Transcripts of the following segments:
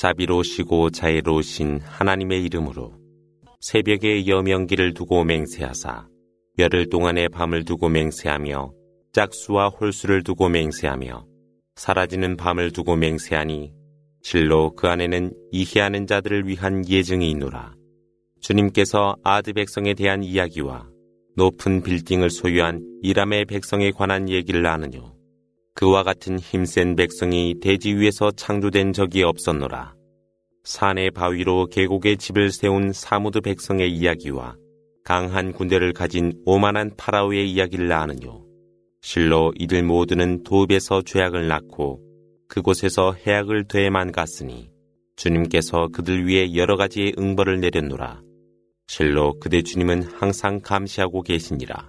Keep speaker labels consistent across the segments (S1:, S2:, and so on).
S1: 자비로우시고 자애로우신 하나님의 이름으로 새벽에 여명기를 두고 맹세하사 열흘 동안의 밤을 두고 맹세하며 짝수와 홀수를 두고 맹세하며 사라지는 밤을 두고 맹세하니 실로 그 안에는 이해하는 자들을 위한 예증이 있노라. 주님께서 아드 백성에 대한 이야기와 높은 빌딩을 소유한 이람의 백성에 관한 얘기를 나누뇨. 그와 같은 힘센 백성이 대지 위에서 창조된 적이 없었노라. 산의 바위로 계곡에 집을 세운 사무드 백성의 이야기와 강한 군대를 가진 오만한 파라오의 이야기를 나누뇨. 실로 이들 모두는 도읍에서 죄악을 낳고 그곳에서 해악을 되만 갔으니 주님께서 그들 위해 여러 가지의 응벌을 내렸노라. 실로 그대 주님은 항상 감시하고 계시니라.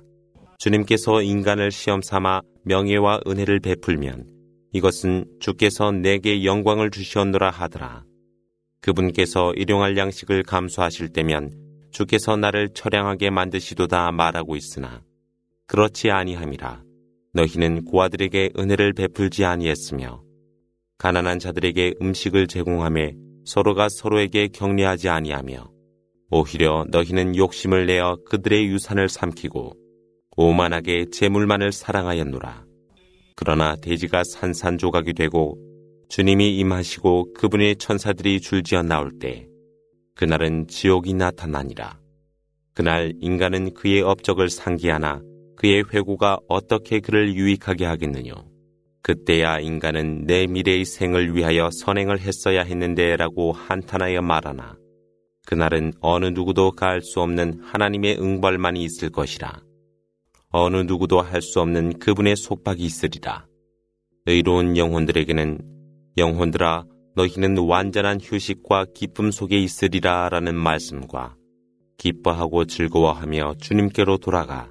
S1: 주님께서 인간을 시험 삼아 명예와 은혜를 베풀면 이것은 주께서 내게 영광을 주시었노라 하더라. 그분께서 일용할 양식을 감수하실 때면 주께서 나를 처량하게 만드시도다 말하고 있으나 그렇지 아니함이라. 너희는 고아들에게 은혜를 베풀지 아니했으며 가난한 자들에게 음식을 제공함에 서로가 서로에게 격려하지 아니하며 오히려 너희는 욕심을 내어 그들의 유산을 삼키고 오만하게 재물만을 사랑하였노라. 그러나 돼지가 산산조각이 되고 주님이 임하시고 그분의 천사들이 줄지어 나올 때 그날은 지옥이 나타나니라. 그날 인간은 그의 업적을 상기하나 그의 회고가 어떻게 그를 유익하게 하겠느냐. 그때야 인간은 내 미래의 생을 위하여 선행을 했어야 했는데 라고 한탄하여 말하나 그날은 어느 누구도 가할 수 없는 하나님의 응벌만이 있을 것이라. 어느 누구도 할 수 없는 그분의 속박이 있으리라. 의로운 영혼들에게는 영혼들아 너희는 완전한 휴식과 기쁨 속에 있으리라 라는 말씀과 기뻐하고 즐거워하며 주님께로 돌아가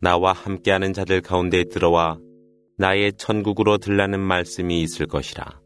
S1: 나와 함께하는 자들 가운데 들어와 나의 천국으로 들라는 말씀이 있을 것이라.